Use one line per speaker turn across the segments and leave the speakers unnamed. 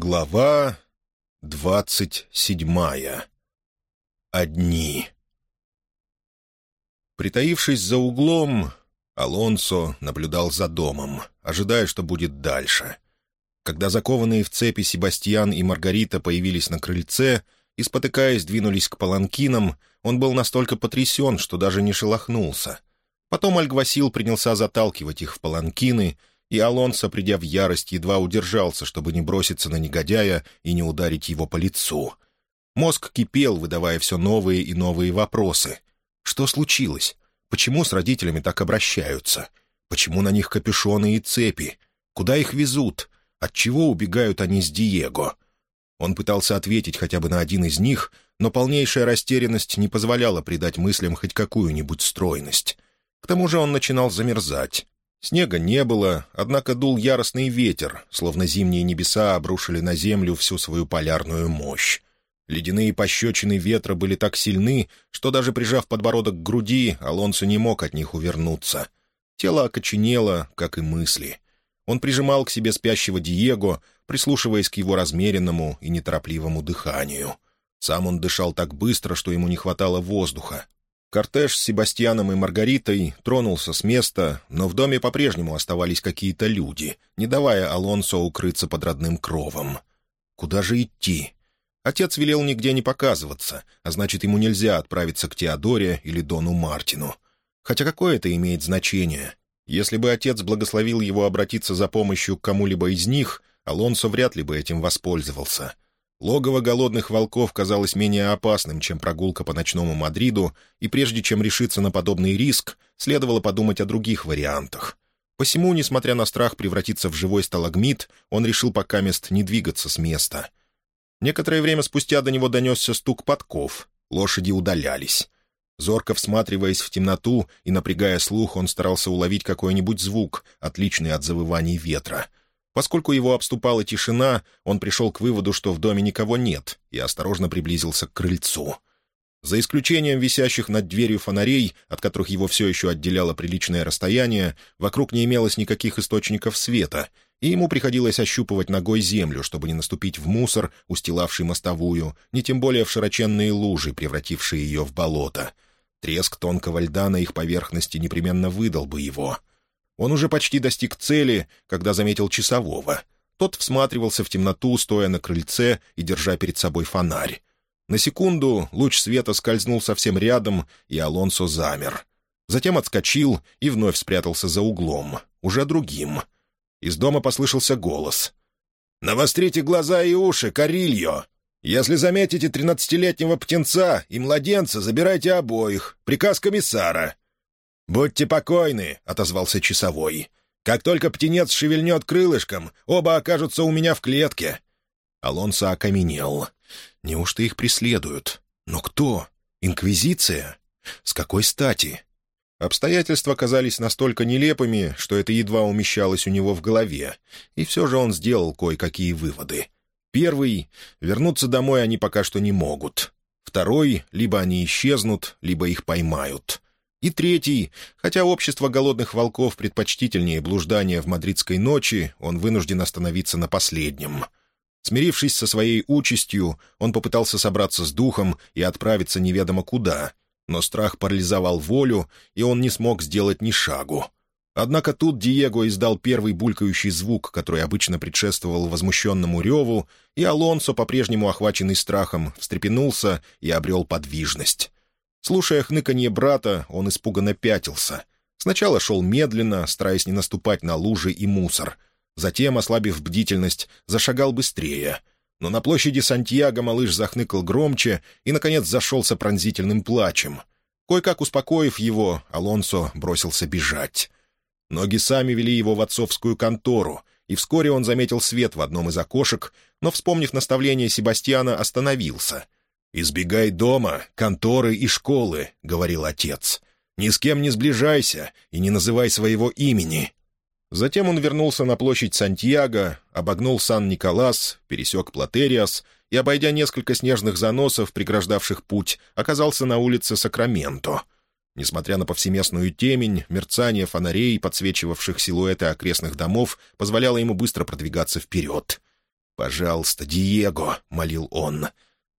Глава двадцать седьмая. Одни. Притаившись за углом, Алонсо наблюдал за домом, ожидая, что будет дальше. Когда закованные в цепи Себастьян и Маргарита появились на крыльце и, спотыкаясь, двинулись к паланкинам, он был настолько потрясен, что даже не шелохнулся. Потом Альгвасил принялся заталкивать их в паланкины — и Алонсо, придя в ярость, едва удержался, чтобы не броситься на негодяя и не ударить его по лицу. Мозг кипел, выдавая все новые и новые вопросы. Что случилось? Почему с родителями так обращаются? Почему на них капюшоны и цепи? Куда их везут? Отчего убегают они с Диего? Он пытался ответить хотя бы на один из них, но полнейшая растерянность не позволяла придать мыслям хоть какую-нибудь стройность. К тому же он начинал замерзать. Снега не было, однако дул яростный ветер, словно зимние небеса обрушили на землю всю свою полярную мощь. Ледяные пощечины ветра были так сильны, что даже прижав подбородок к груди, Алонсо не мог от них увернуться. Тело окоченело, как и мысли. Он прижимал к себе спящего Диего, прислушиваясь к его размеренному и неторопливому дыханию. Сам он дышал так быстро, что ему не хватало воздуха, Кортеж с Себастьяном и Маргаритой тронулся с места, но в доме по-прежнему оставались какие-то люди, не давая Алонсо укрыться под родным кровом. Куда же идти? Отец велел нигде не показываться, а значит, ему нельзя отправиться к Теодоре или Дону Мартину. Хотя какое это имеет значение? Если бы отец благословил его обратиться за помощью к кому-либо из них, Алонсо вряд ли бы этим воспользовался — Логово голодных волков казалось менее опасным, чем прогулка по ночному Мадриду, и прежде чем решиться на подобный риск, следовало подумать о других вариантах. Посему, несмотря на страх превратиться в живой сталагмит, он решил пока мест не двигаться с места. Некоторое время спустя до него донесся стук подков. Лошади удалялись. Зорко всматриваясь в темноту и напрягая слух, он старался уловить какой-нибудь звук, отличный от завываний ветра — Поскольку его обступала тишина, он пришел к выводу, что в доме никого нет, и осторожно приблизился к крыльцу. За исключением висящих над дверью фонарей, от которых его все еще отделяло приличное расстояние, вокруг не имелось никаких источников света, и ему приходилось ощупывать ногой землю, чтобы не наступить в мусор, устилавший мостовую, не тем более в широченные лужи, превратившие ее в болото. Треск тонкого льда на их поверхности непременно выдал бы его — он уже почти достиг цели, когда заметил часового. Тот всматривался в темноту, стоя на крыльце и держа перед собой фонарь. На секунду луч света скользнул совсем рядом, и Алонсо замер. Затем отскочил и вновь спрятался за углом, уже другим. Из дома послышался голос. «Навострите глаза и уши, Карильо! Если заметите тринадцатилетнего птенца и младенца, забирайте обоих. Приказ комиссара. «Будьте покойны», — отозвался часовой. «Как только птенец шевельнет крылышком, оба окажутся у меня в клетке». Алонсо окаменел. «Неужто их преследуют? Но кто? Инквизиция? С какой стати?» Обстоятельства казались настолько нелепыми, что это едва умещалось у него в голове, и все же он сделал кое-какие выводы. Первый — вернуться домой они пока что не могут. Второй — либо они исчезнут, либо их поймают. И третий, хотя общество голодных волков предпочтительнее блуждания в мадридской ночи, он вынужден остановиться на последнем. Смирившись со своей участью, он попытался собраться с духом и отправиться неведомо куда, но страх парализовал волю, и он не смог сделать ни шагу. Однако тут Диего издал первый булькающий звук, который обычно предшествовал возмущенному реву, и Алонсо, по-прежнему охваченный страхом, встрепенулся и обрел подвижность. Слушая хныканье брата, он испуганно пятился. Сначала шел медленно, стараясь не наступать на лужи и мусор. Затем, ослабив бдительность, зашагал быстрее. Но на площади Сантьяго малыш захныкал громче и, наконец, зашелся пронзительным плачем. Кое-как успокоив его, Алонсо бросился бежать. Ноги сами вели его в отцовскую контору, и вскоре он заметил свет в одном из окошек, но, вспомнив наставление Себастьяна, остановился — «Избегай дома, конторы и школы», — говорил отец. «Ни с кем не сближайся и не называй своего имени». Затем он вернулся на площадь Сантьяго, обогнул Сан-Николас, пересек Платериас и, обойдя несколько снежных заносов, преграждавших путь, оказался на улице Сакраменто. Несмотря на повсеместную темень, мерцание фонарей, подсвечивавших силуэты окрестных домов, позволяло ему быстро продвигаться вперед. «Пожалуйста, Диего», — молил он.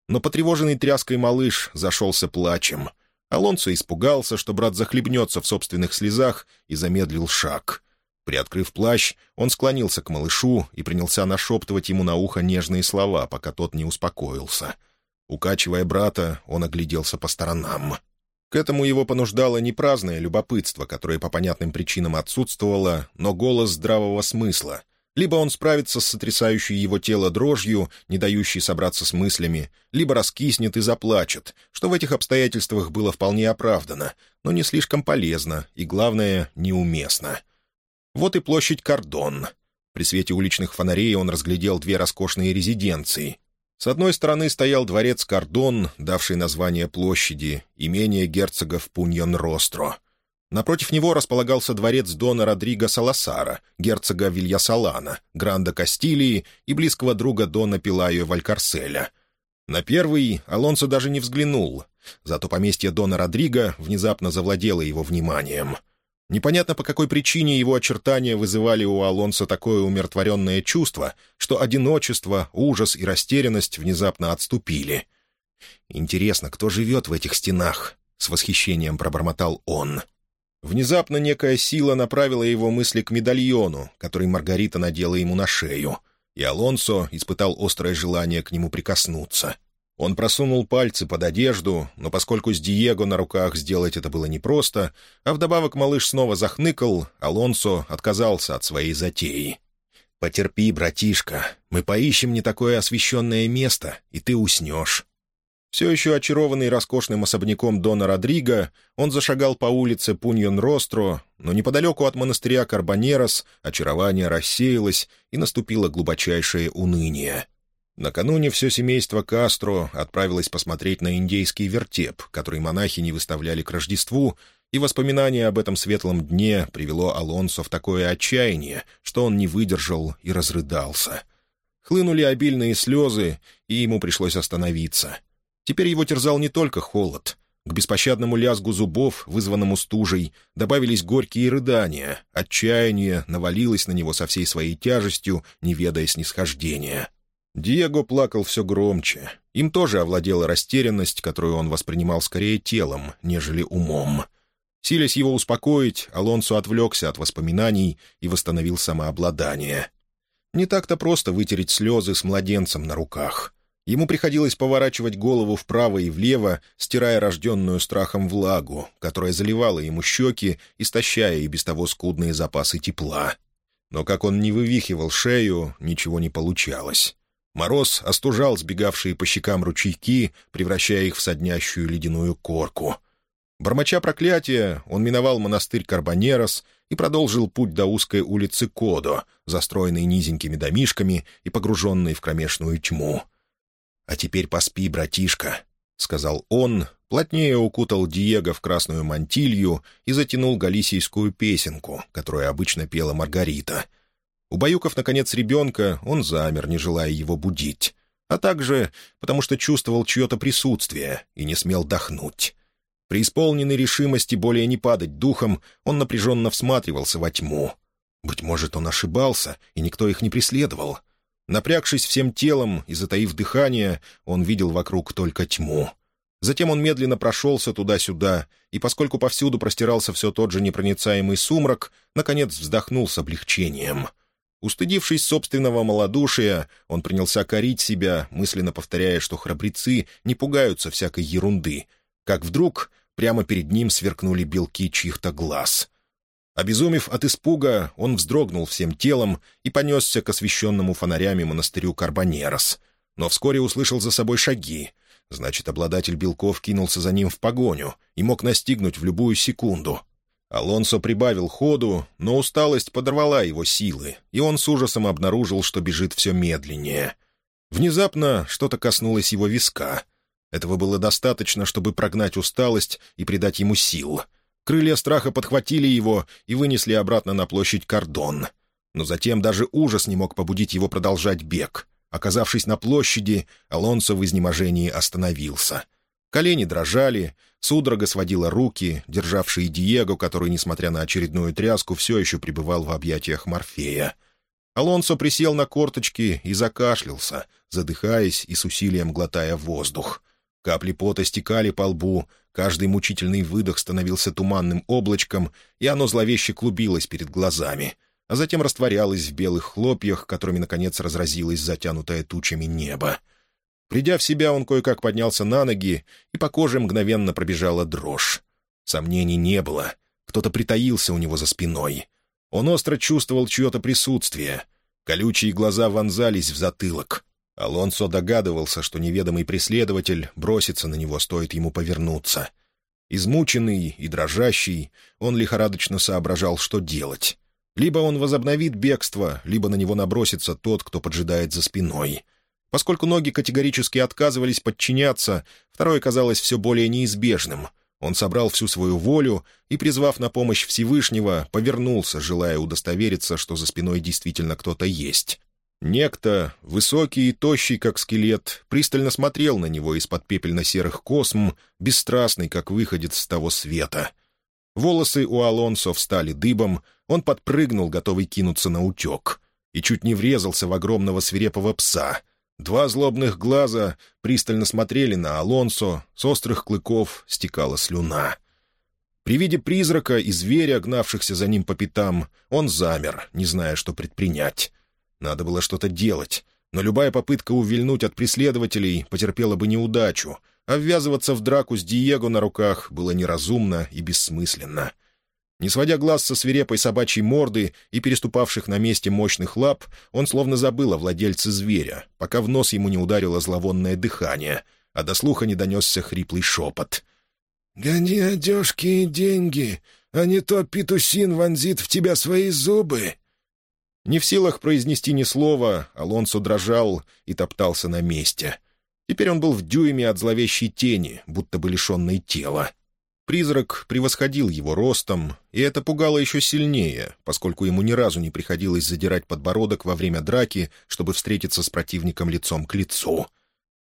Но потревоженный тряской малыш зашелся плачем. Алонсо испугался, что брат захлебнется в собственных слезах, и замедлил шаг. Приоткрыв плащ, он склонился к малышу и принялся нашептывать ему на ухо нежные слова, пока тот не успокоился. Укачивая брата, он огляделся по сторонам. К этому его понуждало не праздное любопытство, которое по понятным причинам отсутствовало, но голос здравого смысла. Либо он справится с сотрясающей его тело дрожью, не дающей собраться с мыслями, либо раскиснет и заплачет, что в этих обстоятельствах было вполне оправдано, но не слишком полезно и, главное, неуместно. Вот и площадь Кордон. При свете уличных фонарей он разглядел две роскошные резиденции, с одной стороны стоял дворец Кордон, давший название площади, имение герцогов Пуньон-Ростро. Напротив него располагался дворец Дона Родриго Саласара, герцога Вильясалана, Гранда Кастилии и близкого друга Дона Пилайо Валькарселя. На первый Алонсо даже не взглянул, зато поместье Дона Родриго внезапно завладело его вниманием — Непонятно, по какой причине его очертания вызывали у Алонса такое умиротворенное чувство, что одиночество, ужас и растерянность внезапно отступили. «Интересно, кто живет в этих стенах?» — с восхищением пробормотал он. Внезапно некая сила направила его мысли к медальону, который Маргарита надела ему на шею, и Алонсо испытал острое желание к нему прикоснуться — он просунул пальцы под одежду, но поскольку с Диего на руках сделать это было непросто, а вдобавок малыш снова захныкал, Алонсо отказался от своей затеи. «Потерпи, братишка, мы поищем не такое освещенное место, и ты уснешь». Все еще очарованный роскошным особняком Дона Родриго, он зашагал по улице Пуньон-Ростро, но неподалеку от монастыря Карбонерос очарование рассеялось, и наступило глубочайшее уныние — Накануне все семейство Кастро отправилось посмотреть на индейский вертеп, который монахи не выставляли к Рождеству, и воспоминание об этом светлом дне привело Алонсо в такое отчаяние, что он не выдержал и разрыдался. Хлынули обильные слезы, и ему пришлось остановиться. Теперь его терзал не только холод. К беспощадному лязгу зубов, вызванному стужей, добавились горькие рыдания, отчаяние навалилось на него со всей своей тяжестью, не ведая снисхождения. Диего плакал все громче. Им тоже овладела растерянность, которую он воспринимал скорее телом, нежели умом. Силясь его успокоить, Алонсо отвлекся от воспоминаний и восстановил самообладание. Не так-то просто вытереть слезы с младенцем на руках. Ему приходилось поворачивать голову вправо и влево, стирая рожденную страхом влагу, которая заливала ему щеки, истощая и без того скудные запасы тепла. Но как он не вывихивал шею, ничего не получалось. Мороз остужал сбегавшие по щекам ручейки, превращая их в соднящую ледяную корку. Бормоча проклятия, он миновал монастырь Карбонерос и продолжил путь до узкой улицы Кодо, застроенной низенькими домишками и погруженной в кромешную тьму. «А теперь поспи, братишка», — сказал он, плотнее укутал Диего в красную мантилью и затянул галисийскую песенку, которую обычно пела Маргарита — Убаюкав, наконец, ребенка, он замер, не желая его будить, а также потому что чувствовал чье-то присутствие и не смел дохнуть. При исполненной решимости более не падать духом, он напряженно всматривался во тьму. Быть может, он ошибался, и никто их не преследовал. Напрягшись всем телом и затаив дыхание, он видел вокруг только тьму. Затем он медленно прошелся туда-сюда, и поскольку повсюду простирался все тот же непроницаемый сумрак, наконец вздохнул с облегчением — Устыдившись собственного малодушия, он принялся корить себя, мысленно повторяя, что храбрецы не пугаются всякой ерунды, как вдруг прямо перед ним сверкнули белки чьих-то глаз. Обезумев от испуга, он вздрогнул всем телом и понесся к освещенному фонарями монастырю Карбонерос, но вскоре услышал за собой шаги. Значит, обладатель белков кинулся за ним в погоню и мог настигнуть в любую секунду — Алонсо прибавил ходу, но усталость подорвала его силы, и он с ужасом обнаружил, что бежит все медленнее. Внезапно что-то коснулось его виска. Этого было достаточно, чтобы прогнать усталость и придать ему сил. Крылья страха подхватили его и вынесли обратно на площадь Кордон. Но затем даже ужас не мог побудить его продолжать бег. Оказавшись на площади, Алонсо в изнеможении остановился — Колени дрожали, судорога сводила руки, державшие Диего, который, несмотря на очередную тряску, все еще пребывал в объятиях Морфея. Алонсо присел на корточки и закашлялся, задыхаясь и с усилием глотая воздух. Капли пота стекали по лбу, каждый мучительный выдох становился туманным облачком, и оно зловеще клубилось перед глазами, а затем растворялось в белых хлопьях, которыми, наконец, разразилось затянутое тучами небо. Придя в себя, он кое-как поднялся на ноги, и по коже мгновенно пробежала дрожь. Сомнений не было. Кто-то притаился у него за спиной. Он остро чувствовал чье-то присутствие. Колючие глаза вонзались в затылок. Алонсо догадывался, что неведомый преследователь бросится на него, стоит ему повернуться. Измученный и дрожащий, он лихорадочно соображал, что делать. Либо он возобновит бегство, либо на него набросится тот, кто поджидает за спиной. Поскольку ноги категорически отказывались подчиняться, второе казалось все более неизбежным. Он собрал всю свою волю и, призвав на помощь Всевышнего, повернулся, желая удостовериться, что за спиной действительно кто-то есть. Некто, высокий и тощий, как скелет, пристально смотрел на него из-под пепельно-серых косм, бесстрастный, как выходец с того света. Волосы у Алонсо встали дыбом, он подпрыгнул, готовый кинуться на утек, и чуть не врезался в огромного свирепого пса. Два злобных глаза пристально смотрели на Алонсо, с острых клыков стекала слюна. При виде призрака и зверя, гнавшихся за ним по пятам, он замер, не зная, что предпринять. Надо было что-то делать, но любая попытка увильнуть от преследователей потерпела бы неудачу, а ввязываться в драку с Диего на руках было неразумно и бессмысленно. Не сводя глаз со свирепой собачьей морды и переступавших на месте мощных лап, он словно забыл о владельце зверя, пока в нос ему не ударило зловонное дыхание, а до слуха не донесся хриплый шепот. «Гони одежки и деньги, а не то петусин вонзит в тебя свои зубы!» Не в силах произнести ни слова, Алонсо дрожал и топтался на месте. Теперь он был в дюйме от зловещей тени, будто бы лишенной тела. Призрак превосходил его ростом, и это пугало еще сильнее, поскольку ему ни разу не приходилось задирать подбородок во время драки, чтобы встретиться с противником лицом к лицу.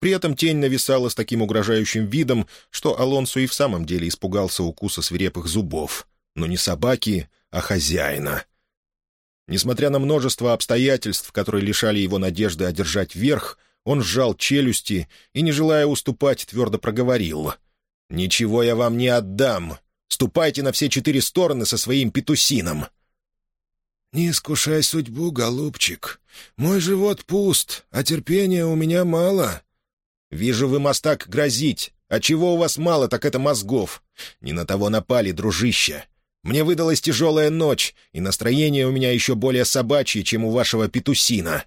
При этом тень нависала с таким угрожающим видом, что Алонсо и в самом деле испугался укуса свирепых зубов. Но не собаки, а хозяина — Несмотря на множество обстоятельств, которые лишали его надежды одержать верх, он сжал челюсти и, не желая уступать, твердо проговорил. «Ничего я вам не отдам. Ступайте на все четыре стороны со своим петусином». «Не искушай судьбу, голубчик. Мой живот пуст, а терпения у меня мало». «Вижу, вы мастак грозить. А чего у вас мало, так это мозгов. Не на того напали, дружище. Мне выдалась тяжелая ночь, и настроение у меня еще более собачье, чем у вашего петусина».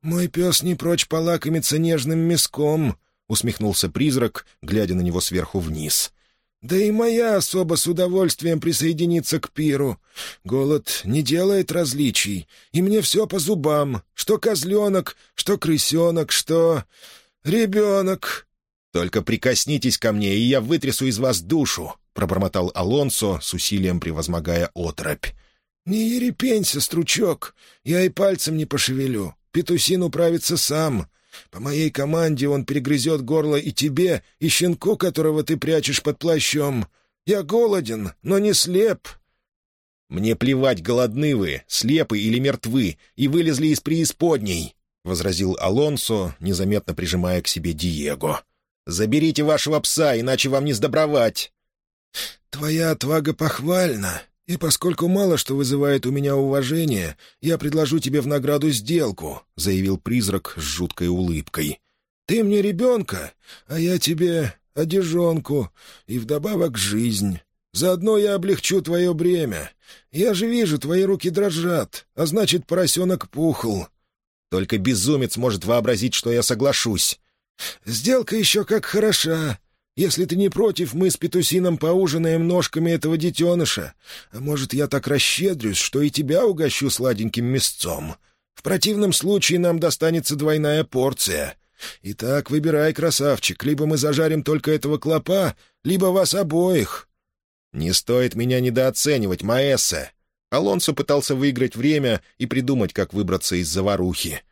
«Мой пес не прочь полакомиться нежным мяском», — усмехнулся призрак, глядя на него сверху вниз. «Да и моя особо с удовольствием присоединится к пиру. Голод не делает различий, и мне все по зубам, что козленок, что крысенок, что... ребенок». «Только прикоснитесь ко мне, и я вытрясу из вас душу», — пробормотал Алонсо, с усилием превозмогая отропь. «Не ерепенься, стручок, я и пальцем не пошевелю. Петусин управится сам. По моей команде он перегрызет горло и тебе, и щенку, которого ты прячешь под плащом. Я голоден, но не слеп». «Мне плевать, голодны вы, слепы или мертвы, и вылезли из преисподней», — возразил Алонсо, незаметно прижимая к себе Диего. «Заберите вашего пса, иначе вам не сдобровать». «Твоя отвага похвальна, и поскольку мало что вызывает у меня уважение, я предложу тебе в награду сделку», — заявил призрак с жуткой улыбкой. «Ты мне ребенка, а я тебе одежонку и вдобавок жизнь. Заодно я облегчу твое бремя. Я же вижу, твои руки дрожат, а значит, поросенок пухл». «Только безумец может вообразить, что я соглашусь». «Сделка еще как хороша. Если ты не против, мы с Петусином поужинаем ножками этого детеныша. А может, я так расщедрюсь, что и тебя угощу сладеньким мясцом. В противном случае нам достанется двойная порция. Итак, выбирай, красавчик, либо мы зажарим только этого клопа, либо вас обоих». «Не стоит меня недооценивать, Маэссе». Алонсо пытался выиграть время и придумать, как выбраться из заварухи.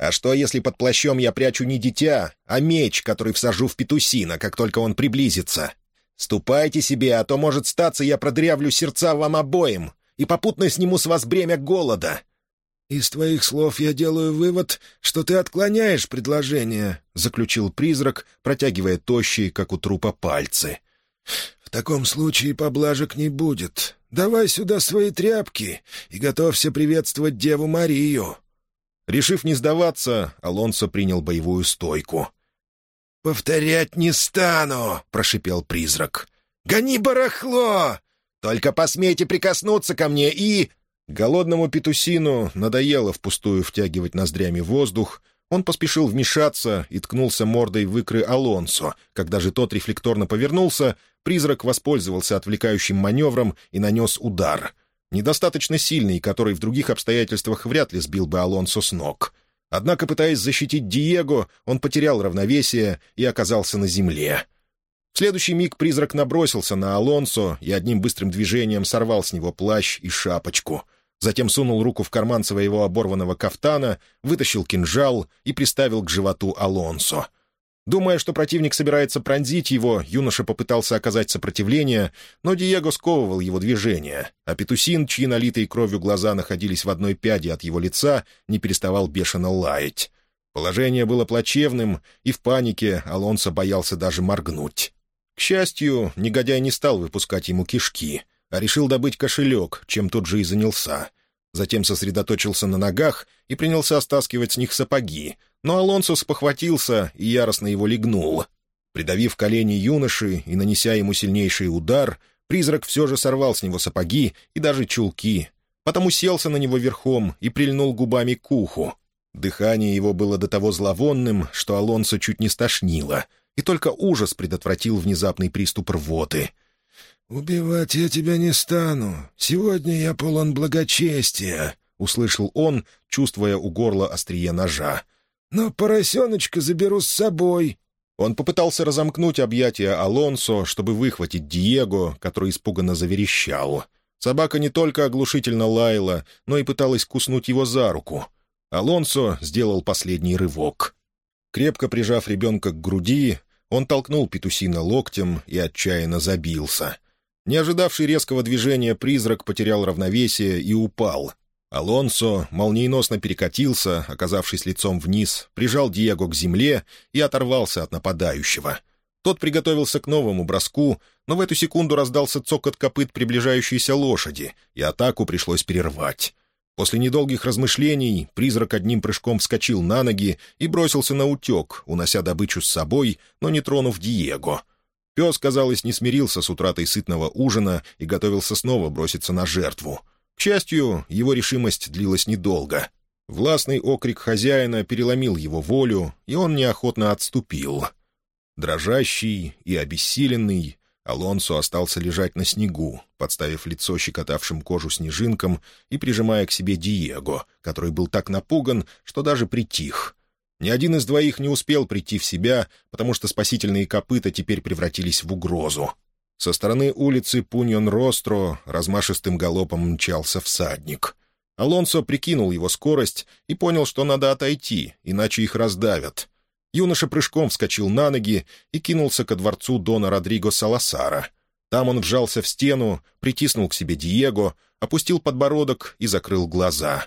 А что, если под плащом я прячу не дитя, а меч, который всажу в петусина, как только он приблизится? Ступайте себе, а то, может, статься, я продрявлю сердца вам обоим и попутно сниму с вас бремя голода».
«Из твоих слов я делаю вывод, что ты отклоняешь предложение», — заключил призрак, протягивая тощие, как у трупа, пальцы. «В таком случае поблажек не будет. Давай сюда свои тряпки и готовься приветствовать Деву Марию».
Решив не сдаваться, Алонсо принял боевую стойку.
«Повторять не стану!» — прошипел призрак. «Гони барахло! Только посмейте прикоснуться ко мне и...»
Голодному петусину надоело впустую втягивать ноздрями воздух. Он поспешил вмешаться и ткнулся мордой в икры Алонсо. Когда же тот рефлекторно повернулся, призрак воспользовался отвлекающим маневром и нанес удар. Недостаточно сильный, который в других обстоятельствах вряд ли сбил бы Алонсо с ног. Однако, пытаясь защитить Диего, он потерял равновесие и оказался на земле. В следующий миг призрак набросился на Алонсо и одним быстрым движением сорвал с него плащ и шапочку — затем сунул руку в карман своего оборванного кафтана, вытащил кинжал и приставил к животу Алонсо. Думая, что противник собирается пронзить его, юноша попытался оказать сопротивление, но Диего сковывал его движение, а Петусин, чьи налитые кровью глаза находились в одной пяде от его лица, не переставал бешено лаять. Положение было плачевным, и в панике Алонсо боялся даже моргнуть. К счастью, негодяй не стал выпускать ему кишки — а решил добыть кошелек, чем тут же и занялся. Затем сосредоточился на ногах и принялся стаскивать с них сапоги, но Алонсо спохватился и яростно его легнул. Придавив колени юноши и нанеся ему сильнейший удар, призрак все же сорвал с него сапоги и даже чулки, потом уселся на него верхом и прильнул губами к уху. Дыхание его было до того зловонным, что Алонсо чуть не стошнило, и только ужас предотвратил внезапный приступ рвоты —
«Убивать я тебя не стану. Сегодня я полон благочестия», — услышал он, чувствуя у горла острие ножа. «Но поросеночка заберу с собой».
Он попытался разомкнуть объятия Алонсо, чтобы выхватить Диего, который испуганно заверещал. Собака не только оглушительно лаяла, но и пыталась куснуть его за руку. Алонсо сделал последний рывок. Крепко прижав ребенка к груди, он толкнул петусина локтем и отчаянно забился — не ожидавший резкого движения призрак потерял равновесие и упал. Алонсо молниеносно перекатился, оказавшись лицом вниз, прижал Диего к земле и оторвался от нападающего. Тот приготовился к новому броску, но в эту секунду раздался цокот копыт приближающейся лошади, и атаку пришлось перервать. После недолгих размышлений призрак одним прыжком вскочил на ноги и бросился на утек, унося добычу с собой, но не тронув Диего — Пес, казалось, не смирился с утратой сытного ужина и готовился снова броситься на жертву. К счастью, его решимость длилась недолго. Властный окрик хозяина переломил его волю, и он неохотно отступил. Дрожащий и обессиленный, Алонсо остался лежать на снегу, подставив лицо щекотавшим кожу снежинкам и прижимая к себе Диего, который был так напуган, что даже притих — ни один из двоих не успел прийти в себя, потому что спасительные копыта теперь превратились в угрозу. Со стороны улицы Пуньон-Ростро размашистым галопом мчался всадник. Алонсо прикинул его скорость и понял, что надо отойти, иначе их раздавят. Юноша прыжком вскочил на ноги и кинулся ко дворцу Дона Родриго Саласара. Там он вжался в стену, притиснул к себе Диего, опустил подбородок и закрыл глаза.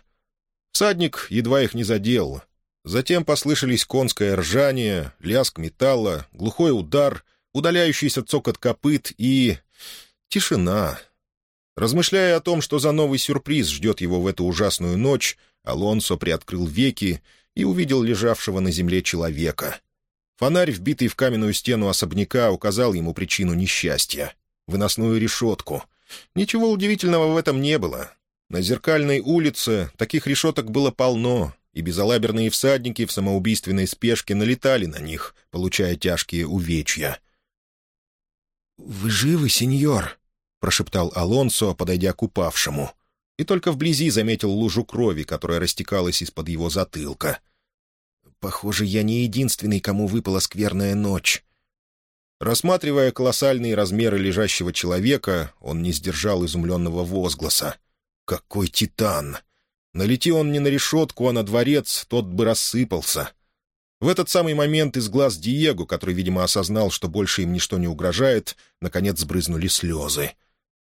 Всадник едва их не задел — Затем послышались конское ржание, лязг металла, глухой удар, удаляющийся цокот копыт и... тишина. Размышляя о том, что за новый сюрприз ждет его в эту ужасную ночь, Алонсо приоткрыл веки и увидел лежавшего на земле человека. Фонарь, вбитый в каменную стену особняка, указал ему причину несчастья — выносную решетку. Ничего удивительного в этом не было. На зеркальной улице таких решеток было полно, и безалаберные всадники в самоубийственной спешке налетали на них, получая тяжкие увечья.
«Вы живы, сеньор?» — прошептал Алонсо, подойдя к упавшему. И только вблизи заметил лужу крови, которая растекалась из-под его затылка. «Похоже, я не единственный, кому выпала скверная ночь».
Рассматривая колоссальные размеры лежащего человека, он не сдержал изумленного возгласа. «Какой титан!» Налети он не на решетку, а на дворец, тот бы рассыпался. В этот самый момент из глаз Диего, который, видимо, осознал, что больше им ничто не угрожает, наконец сбрызнули слезы.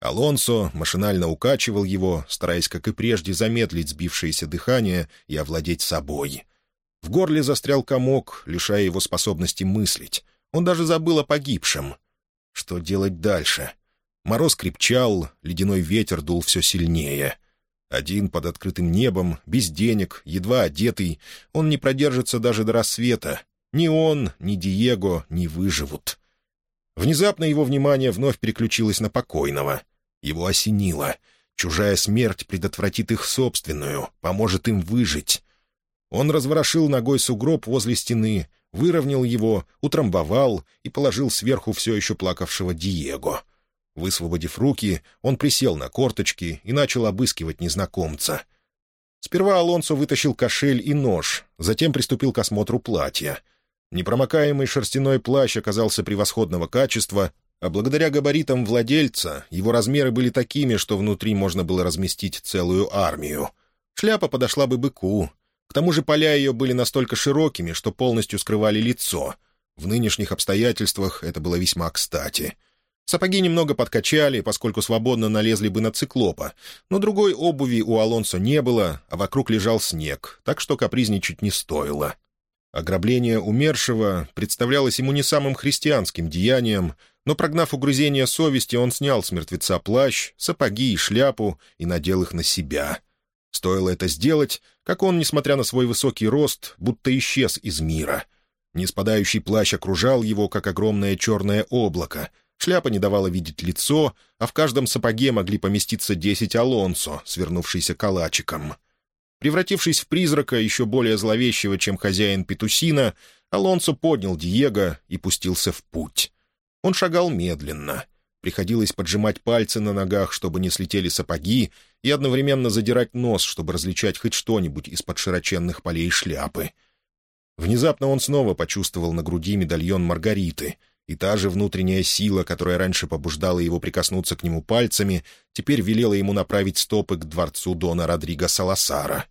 Алонсо машинально укачивал его, стараясь, как и прежде, замедлить сбившееся дыхание и овладеть собой. В горле застрял комок, лишая его способности мыслить. Он даже забыл о погибшем. Что делать дальше? Мороз крепчал, ледяной ветер дул все сильнее. Один под открытым небом, без денег, едва одетый, он не продержится даже до рассвета. Ни он, ни Диего не выживут. Внезапно его внимание вновь переключилось на покойного. Его осенило. Чужая смерть предотвратит их собственную, поможет им выжить. Он разворошил ногой сугроб возле стены, выровнял его, утрамбовал и положил сверху все еще плакавшего Диего. Высвободив руки, он присел на корточки и начал обыскивать незнакомца. Сперва Алонсо вытащил кошель и нож, затем приступил к осмотру платья — Непромокаемый шерстяной плащ оказался превосходного качества, а благодаря габаритам владельца его размеры были такими, что внутри можно было разместить целую армию. Шляпа подошла бы быку. К тому же поля ее были настолько широкими, что полностью скрывали лицо. В нынешних обстоятельствах это было весьма кстати. Сапоги немного подкачали, поскольку свободно налезли бы на циклопа, но другой обуви у Алонсо не было, а вокруг лежал снег, так что капризничать не стоило. Ограбление умершего представлялось ему не самым христианским деянием, но, прогнав угрызение совести, он снял с мертвеца плащ, сапоги и шляпу и надел их на себя. Стоило это сделать, как он, несмотря на свой высокий рост, будто исчез из мира. Неспадающий плащ окружал его, как огромное черное облако. Шляпа не давала видеть лицо, а в каждом сапоге могли поместиться десять алонсо, свернувшийся калачиком — Превратившись в призрака, еще более зловещего, чем хозяин Петусина, Алонсо поднял Диего и пустился в путь. Он шагал медленно. Приходилось поджимать пальцы на ногах, чтобы не слетели сапоги, и одновременно задирать нос, чтобы различать хоть что-нибудь из-под широченных полей шляпы. Внезапно он снова почувствовал на груди медальон Маргариты, и та же внутренняя сила, которая раньше побуждала его прикоснуться к нему пальцами, теперь велела ему направить стопы к дворцу Дона Родриго Саласара.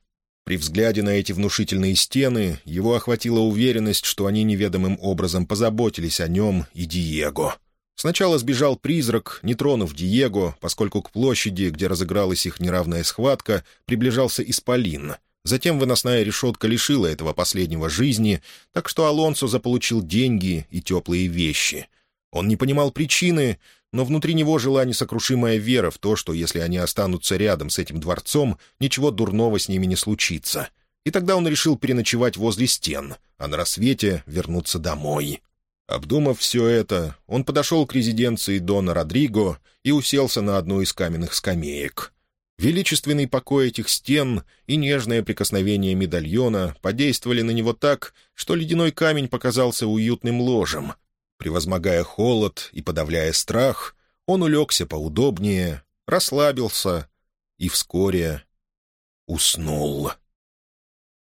При взгляде на эти внушительные стены его охватила уверенность, что они неведомым образом позаботились о нем и Диего. Сначала сбежал призрак, не тронув Диего, поскольку к площади, где разыгралась их неравная схватка, приближался Исполин — Затем выносная решетка лишила этого последнего жизни, так что Алонсо заполучил деньги и теплые вещи. Он не понимал причины, но внутри него жила несокрушимая вера в то, что если они останутся рядом с этим дворцом, ничего дурного с ними не случится. И тогда он решил переночевать возле стен, а на рассвете вернуться домой. Обдумав все это, он подошел к резиденции Дона Родриго и уселся на одну из каменных скамеек — Величественный покой этих стен и нежное прикосновение медальона подействовали на него так, что ледяной камень показался уютным ложем. Превозмогая холод и подавляя страх, он улегся поудобнее, расслабился и вскоре уснул.